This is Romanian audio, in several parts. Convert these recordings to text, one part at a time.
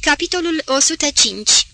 Capitolul 105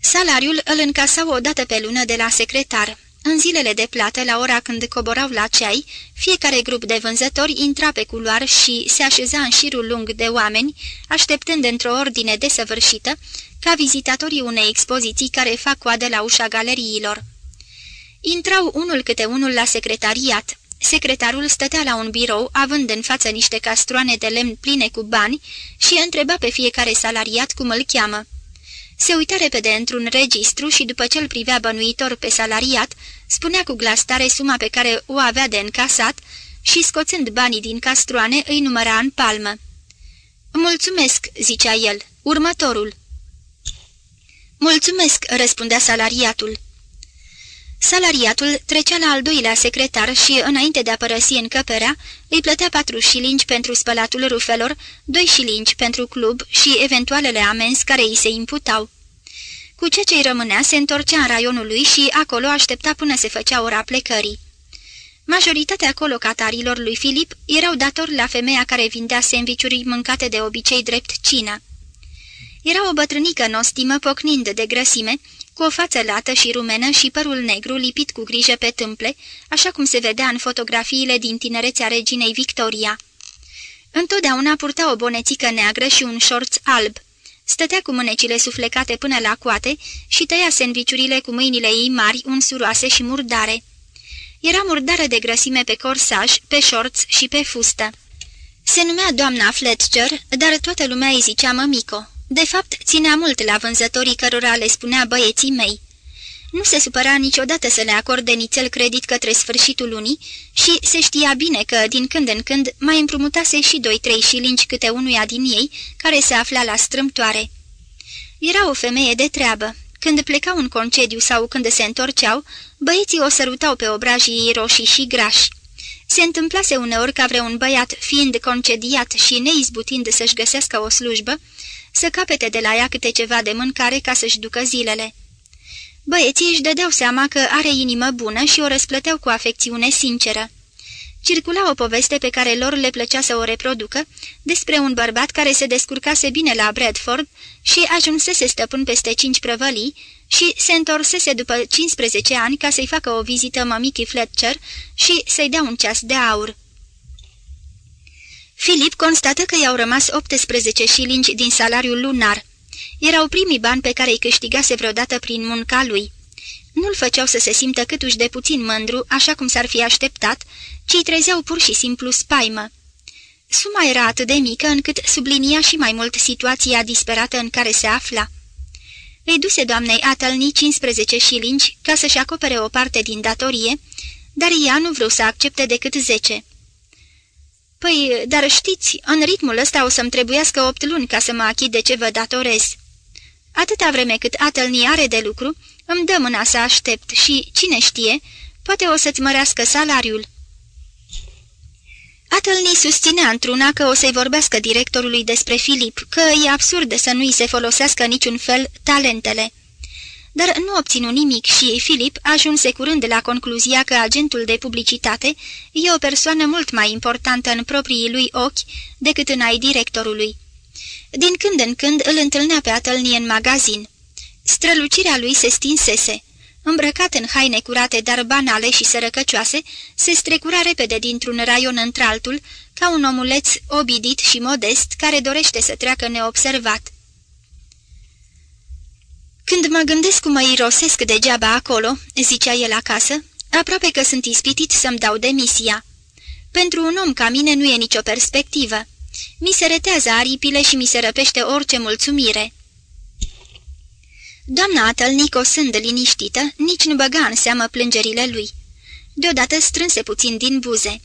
Salariul îl încasau o dată pe lună de la secretar. În zilele de plată, la ora când coborau la ceai, fiecare grup de vânzători intra pe culoar și se așeza în șirul lung de oameni, așteptând într-o ordine desăvârșită, ca vizitatorii unei expoziții care fac coadă la ușa galeriilor. Intrau unul câte unul la secretariat. Secretarul stătea la un birou, având în față niște castroane de lemn pline cu bani și întreba pe fiecare salariat cum îl cheamă. Se uită repede într-un registru și după ce îl privea bănuitor pe salariat, spunea cu glas tare suma pe care o avea de încasat și, scoțând banii din castroane, îi număra în palmă. Mulțumesc," zicea el. Următorul." Mulțumesc," răspundea salariatul. Salariatul trecea la al doilea secretar și, înainte de a părăsi încăperea, îi plătea patru șilingi pentru spălatul rufelor, doi șilingi pentru club și eventualele amenzi care îi se imputau. Cu ce ce-i rămânea, se întorcea în raionul lui și acolo aștepta până se făcea ora plecării. Majoritatea colocatarilor lui Filip erau datori la femeia care vindea sandvișuri mâncate de obicei drept cină. Era o bătrânică nostimă pocnind de grăsime, cu o față lată și rumenă și părul negru lipit cu grijă pe tâmple, așa cum se vedea în fotografiile din tinerețea reginei Victoria. Întotdeauna purta o bonețică neagră și un șorț alb. Stătea cu mânecile suflecate până la coate și tăia sandviciurile cu mâinile ei mari, unsuroase și murdare. Era murdară de grăsime pe corsaj, pe șorț și pe fustă. Se numea doamna Fletcher, dar toată lumea îi zicea mămico. De fapt, ținea mult la vânzătorii cărora le spunea băieții mei. Nu se supăra niciodată să le acorde nițel credit către sfârșitul lunii și se știa bine că, din când în când, mai împrumutase și doi-trei șilingi câte unuia din ei, care se afla la strâmtoare. Era o femeie de treabă. Când plecau în concediu sau când se întorceau, băieții o sărutau pe obrajii ei roșii și grași. Se întâmplase uneori ca vreun băiat, fiind concediat și neizbutind să-și găsească o slujbă, să capete de la ea câte ceva de mâncare ca să-și ducă zilele. Băieții își dădeau seama că are inimă bună și o răsplăteau cu afecțiune sinceră. Circula o poveste pe care lor le plăcea să o reproducă, despre un bărbat care se descurcase bine la Bradford și ajunsese stăpân peste cinci prăvălii și se întorsese după 15 ani ca să-i facă o vizită mămichii Fletcher și să-i dea un ceas de aur. Filip constată că i-au rămas 18 șilingi din salariul lunar. Erau primii bani pe care îi câștigase vreodată prin munca lui. Nu-l făceau să se simtă câtuși de puțin mândru, așa cum s-ar fi așteptat, ci îi trezeau pur și simplu spaimă. Suma era atât de mică încât sublinia și mai mult situația disperată în care se afla. Îi duse doamnei Atalni 15 șilingi ca să-și acopere o parte din datorie, dar ea nu vreau să accepte decât 10. Păi, dar știți, în ritmul ăsta o să-mi trebuiască opt luni ca să mă achid de ce vă datorez. Atâta vreme cât Atelni are de lucru, îmi dă mâna să aștept și, cine știe, poate o să-ți mărească salariul." Atelni susținea într-una că o să-i vorbească directorului despre Filip, că e absurd să nu-i se folosească niciun fel talentele dar nu obținu nimic și Filip ajunse curând la concluzia că agentul de publicitate e o persoană mult mai importantă în proprii lui ochi decât în ai directorului. Din când în când îl întâlnea pe atălnie în magazin. Strălucirea lui se stinsese. Îmbrăcat în haine curate, dar banale și sărăcăcioase, se strecura repede dintr-un raion într-altul, ca un omuleț obidit și modest care dorește să treacă neobservat. Când mă gândesc cum mă irosesc degeaba acolo," zicea el acasă, aproape că sunt ispitit să-mi dau demisia. Pentru un om ca mine nu e nicio perspectivă. Mi se retează aripile și mi se răpește orice mulțumire." Doamna Atălnico, sând liniștită, nici nu băga în seamă plângerile lui. Deodată strânse puțin din buze.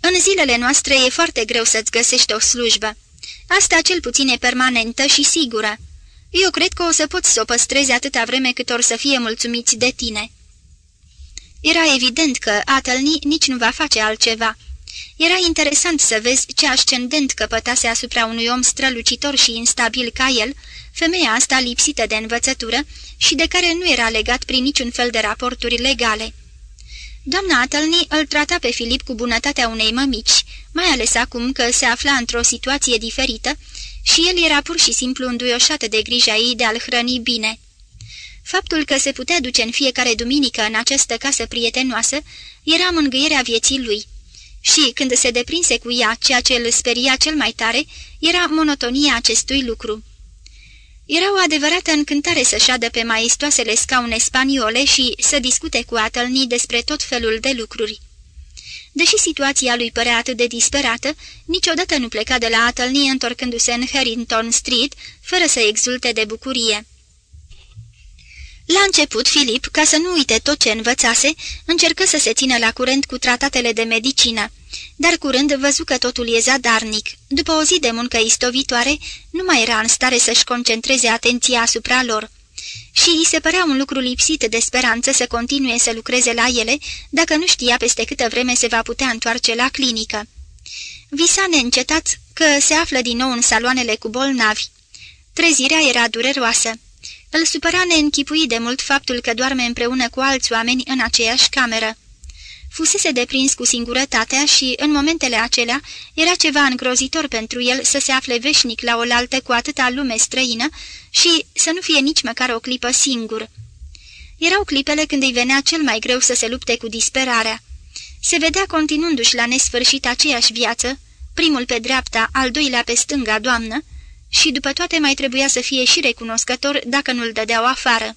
În zilele noastre e foarte greu să-ți găsești o slujbă. Asta cel puțin e permanentă și sigură. Eu cred că o să poți să o păstrezi atâta vreme cât or să fie mulțumiți de tine." Era evident că Atalni nici nu va face altceva. Era interesant să vezi ce ascendent căpătase asupra unui om strălucitor și instabil ca el, femeia asta lipsită de învățătură și de care nu era legat prin niciun fel de raporturi legale. Doamna Atalni îl trata pe Filip cu bunătatea unei mămici, mai ales acum că se afla într-o situație diferită și el era pur și simplu înduioșat de grija ei de a-l hrăni bine. Faptul că se putea duce în fiecare duminică în această casă prietenoasă era mângâierea vieții lui. Și când se deprinse cu ea, ceea ce îl speria cel mai tare, era monotonia acestui lucru. Era o adevărată încântare să șadă pe maestoasele scaune spaniole și să discute cu atălnii despre tot felul de lucruri. Deși situația lui părea atât de disperată, niciodată nu pleca de la atălnie întorcându-se în Harrington Street, fără să exulte de bucurie. La început, Filip, ca să nu uite tot ce învățase, încercă să se țină la curent cu tratatele de medicină, dar curând văzu că totul e zadarnic. După o zi de muncă istovitoare, nu mai era în stare să-și concentreze atenția asupra lor. Și îi se părea un lucru lipsit de speranță să continue să lucreze la ele, dacă nu știa peste câtă vreme se va putea întoarce la clinică. Visa neîncetat că se află din nou în saloanele cu bolnavi. Trezirea era dureroasă. Îl supăra neînchipui de mult faptul că doarme împreună cu alți oameni în aceeași cameră. Fusese deprins cu singurătatea și, în momentele acelea, era ceva îngrozitor pentru el să se afle veșnic la oaltă cu atâta lume străină și să nu fie nici măcar o clipă singur. Erau clipele când îi venea cel mai greu să se lupte cu disperarea. Se vedea continuându-și la nesfârșit aceeași viață, primul pe dreapta, al doilea pe stânga doamnă, și după toate mai trebuia să fie și recunoscător dacă nu-l dădeau afară.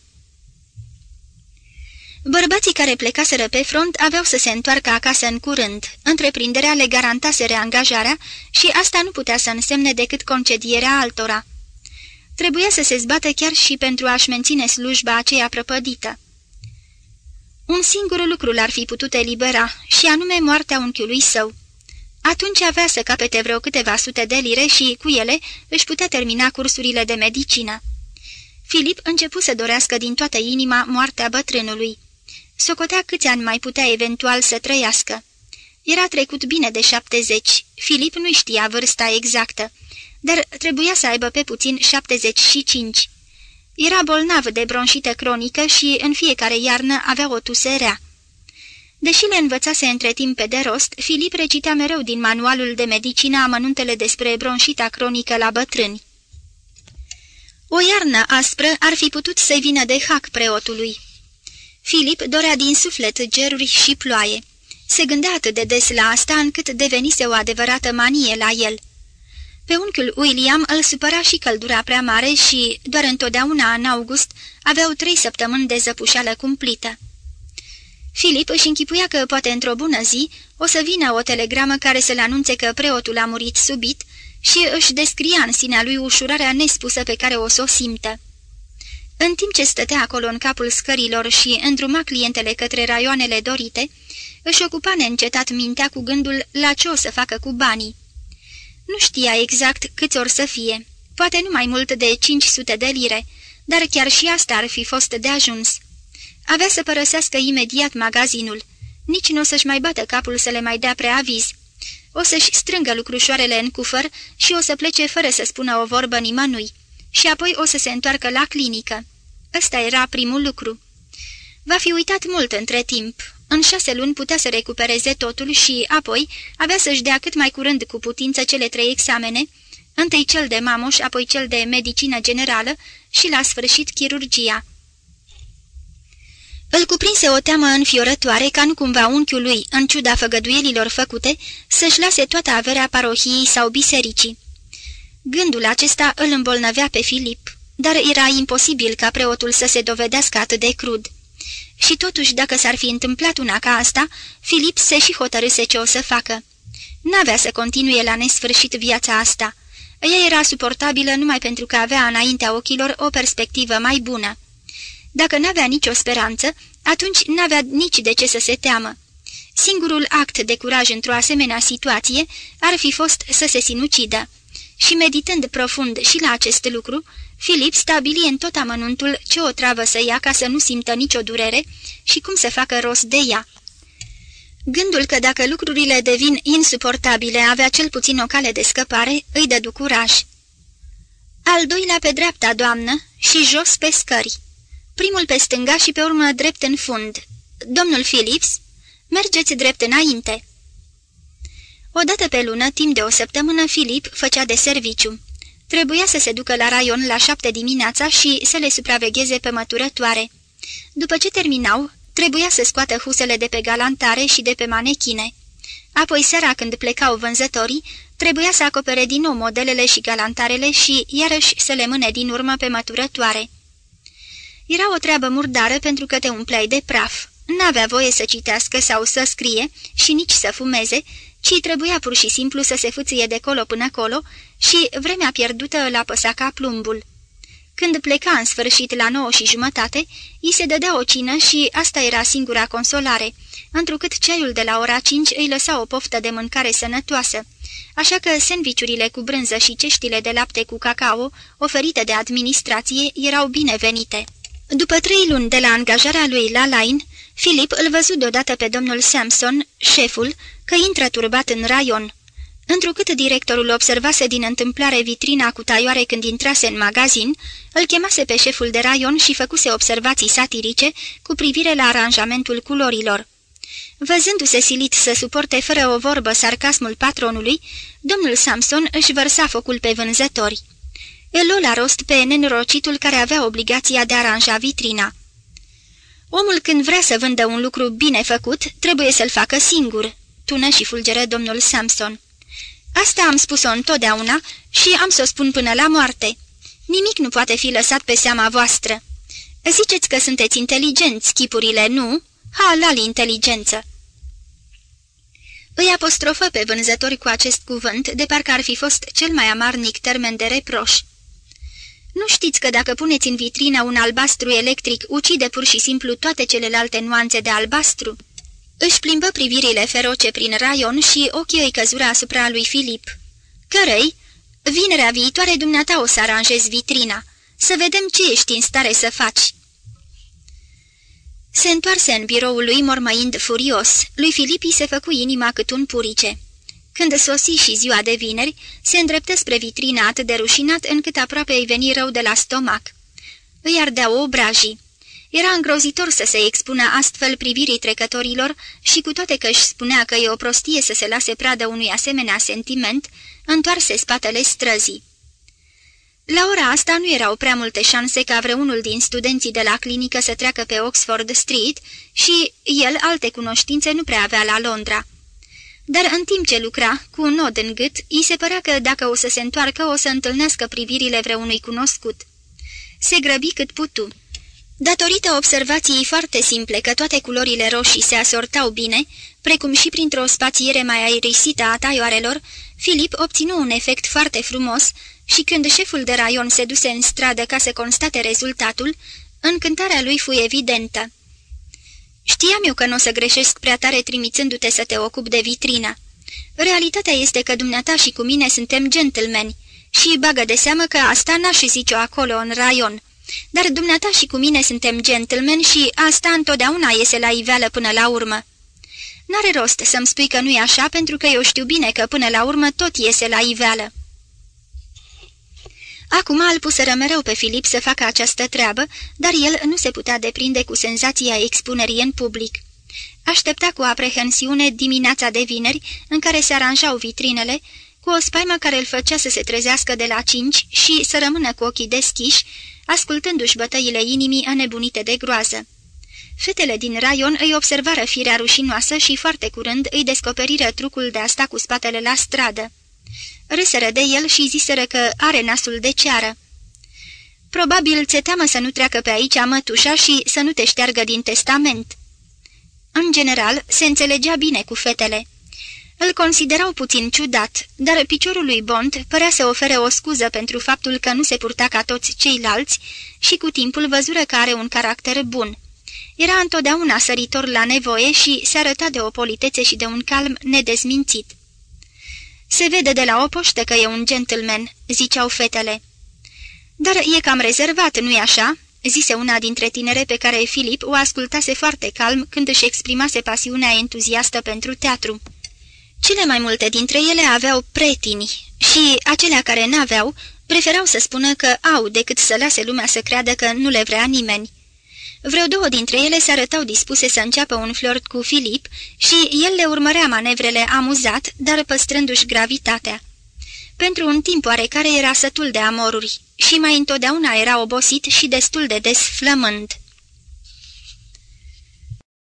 Bărbații care plecaseră pe front aveau să se întoarcă acasă în curând. Întreprinderea le garantase reangajarea și asta nu putea să însemne decât concedierea altora. Trebuia să se zbată chiar și pentru a-și menține slujba aceea prăpădită. Un singur lucru l-ar fi putut elibera, și anume moartea unchiului său. Atunci avea să capete vreo câteva sute de lire și, cu ele, își putea termina cursurile de medicină. Filip începu să dorească din toată inima moartea bătrânului. Socotea câți ani mai putea eventual să trăiască. Era trecut bine de șaptezeci. Filip nu știa vârsta exactă, dar trebuia să aibă pe puțin șaptezeci și cinci. Era bolnav de bronșită cronică și în fiecare iarnă avea o tuserea. Deși le învățase între timp pe de rost, Filip recitea mereu din manualul de medicină amănuntele despre bronșita cronică la bătrâni. O iarnă aspră ar fi putut să vină de hac preotului. Filip dorea din suflet geruri și ploaie. Se gândea atât de des la asta încât devenise o adevărată manie la el. Pe unchiul William îl supăra și căldura prea mare și, doar întotdeauna în august, aveau trei săptămâni de zăpușeală cumplită. Filip își închipuia că poate într-o bună zi o să vină o telegramă care să-l anunțe că preotul a murit subit și își descria în sinea lui ușurarea nespusă pe care o să o simtă. În timp ce stătea acolo în capul scărilor și îndruma clientele către raioanele dorite, își ocupa neîncetat mintea cu gândul la ce o să facă cu banii. Nu știa exact câți or să fie, poate nu mai mult de 500 de lire, dar chiar și asta ar fi fost de ajuns. Avea să părăsească imediat magazinul. Nici nu o să-și mai bată capul să le mai dea preaviz. O să-și strângă lucrușoarele în cufăr și o să plece fără să spună o vorbă nimănui. Și apoi o să se întoarcă la clinică. Ăsta era primul lucru. Va fi uitat mult între timp. În șase luni putea să recupereze totul și, apoi, avea să-și dea cât mai curând cu putință cele trei examene, întâi cel de mamoș, apoi cel de medicină generală și, la sfârșit, chirurgia. Îl cuprinse o teamă înfiorătoare ca nu cumva unchiul lui, în ciuda făgăduielilor făcute, să-și lase toată averea parohiei sau bisericii. Gândul acesta îl îmbolnăvea pe Filip, dar era imposibil ca preotul să se dovedească atât de crud. Și totuși, dacă s-ar fi întâmplat una ca asta, Filip se și hotărâse ce o să facă. N-avea să continue la nesfârșit viața asta. Ea era suportabilă numai pentru că avea înaintea ochilor o perspectivă mai bună. Dacă n-avea nicio speranță, atunci n-avea nici de ce să se teamă. Singurul act de curaj într-o asemenea situație ar fi fost să se sinucidă. Și meditând profund și la acest lucru, Filip stabili în tot amănuntul ce o travă să ia ca să nu simtă nicio durere și cum să facă rost de ea. Gândul că dacă lucrurile devin insuportabile avea cel puțin o cale de scăpare, îi dădu curaj. Al doilea pe dreapta, doamnă, și jos pe scări primul pe stânga și pe urmă drept în fund. Domnul Philips, mergeți drept înainte." Odată pe lună, timp de o săptămână, Filip făcea de serviciu. Trebuia să se ducă la raion la șapte dimineața și să le supravegheze pe măturătoare. După ce terminau, trebuia să scoată husele de pe galantare și de pe manechine. Apoi seara când plecau vânzătorii, trebuia să acopere din nou modelele și galantarele și iarăși să le mâne din urmă pe măturătoare. Era o treabă murdară pentru că te umpleai de praf. N-avea voie să citească sau să scrie și nici să fumeze, ci trebuia pur și simplu să se fâțâie de colo până colo și vremea pierdută îl apăsa ca plumbul. Când pleca în sfârșit la nouă și jumătate, îi se dădea o cină și asta era singura consolare, întrucât ceaiul de la ora cinci îi lăsa o poftă de mâncare sănătoasă, așa că sandviciurile cu brânză și ceștile de lapte cu cacao, oferite de administrație, erau binevenite. După trei luni de la angajarea lui la Line, Filip îl văzut deodată pe domnul Samson, șeful, că intră turbat în raion. Întrucât directorul observase din întâmplare vitrina cu taioare când intrase în magazin, îl chemase pe șeful de raion și făcuse observații satirice cu privire la aranjamentul culorilor. Văzându-se silit să suporte fără o vorbă sarcasmul patronului, domnul Samson își vărsa focul pe vânzători. Îl la rost pe nenorocitul care avea obligația de a aranja vitrina. Omul când vrea să vândă un lucru bine făcut, trebuie să-l facă singur, tună și fulgeră domnul Samson. Asta am spus-o întotdeauna și am să o spun până la moarte. Nimic nu poate fi lăsat pe seama voastră. Ziceți că sunteți inteligenți, chipurile, nu? Ha, lali inteligență! Îi apostrofă pe vânzători cu acest cuvânt, de parcă ar fi fost cel mai amarnic termen de reproș. Nu știți că dacă puneți în vitrină un albastru electric, ucide pur și simplu toate celelalte nuanțe de albastru? Își plimbă privirile feroce prin raion și ochii îi căzura asupra lui Filip. Cărăi, vinerea viitoare dumneata o să aranjezi vitrina. Să vedem ce ești în stare să faci." Se întoarse în biroul lui mormăind furios. Lui Filipi se făcu inima cât un purice. Când sosi și ziua de vineri, se îndreptă spre vitrina atât de rușinat încât aproape îi veni rău de la stomac. Îi ardeau obrajii. Era îngrozitor să se expună astfel privirii trecătorilor și cu toate că își spunea că e o prostie să se lase pradă unui asemenea sentiment, întoarse spatele străzii. La ora asta nu erau prea multe șanse ca vreunul din studenții de la clinică să treacă pe Oxford Street și el alte cunoștințe nu prea avea la Londra. Dar în timp ce lucra, cu un nod în gât, îi se părea că dacă o să se întoarcă, o să întâlnească privirile vreunui cunoscut. Se grăbi cât putu. Datorită observației foarte simple că toate culorile roșii se asortau bine, precum și printr-o spațiere mai aerisită a taioarelor, Filip obținu un efect foarte frumos și când șeful de raion se duse în stradă ca să constate rezultatul, încântarea lui fu evidentă. Știam eu că nu o să greșesc prea tare trimițându-te să te ocup de vitrina. Realitatea este că dumneata și cu mine suntem gentlemen și bagă de seamă că asta n-aș zice-o acolo în raion. Dar dumneata și cu mine suntem gentlemen și asta întotdeauna iese la iveală până la urmă. N-are rost să-mi spui că nu-i așa, pentru că eu știu bine că până la urmă tot iese la iveală. Acum îl puseră mereu pe Filip să facă această treabă, dar el nu se putea deprinde cu senzația expunerii în public. Aștepta cu aprehensiune dimineața de vineri, în care se aranjau vitrinele, cu o spaimă care îl făcea să se trezească de la cinci și să rămână cu ochii deschiși, ascultându-și bătăile inimii înnebunite de groază. Fetele din raion îi observară firea rușinoasă și foarte curând îi descoperiră trucul de a sta cu spatele la stradă. Râsără de el și ziseră că are nasul de ceară. Probabil ți-e teamă să nu treacă pe aici mătușa și să nu te șteargă din testament. În general, se înțelegea bine cu fetele. Îl considerau puțin ciudat, dar piciorul lui Bond părea să ofere o scuză pentru faptul că nu se purta ca toți ceilalți și cu timpul văzură că are un caracter bun. Era întotdeauna săritor la nevoie și se arăta de o politețe și de un calm nedezmințit. Se vede de la o poște că e un gentleman," ziceau fetele. Dar e cam rezervat, nu-i așa?" zise una dintre tinere pe care Filip o ascultase foarte calm când își exprimase pasiunea entuziastă pentru teatru. Cele mai multe dintre ele aveau pretini și acelea care n-aveau preferau să spună că au decât să lase lumea să creadă că nu le vrea nimeni. Vreo două dintre ele se arătau dispuse să înceapă un flirt cu Filip și el le urmărea manevrele amuzat, dar păstrându-și gravitatea. Pentru un timp oarecare era sătul de amoruri și mai întotdeauna era obosit și destul de des flămând.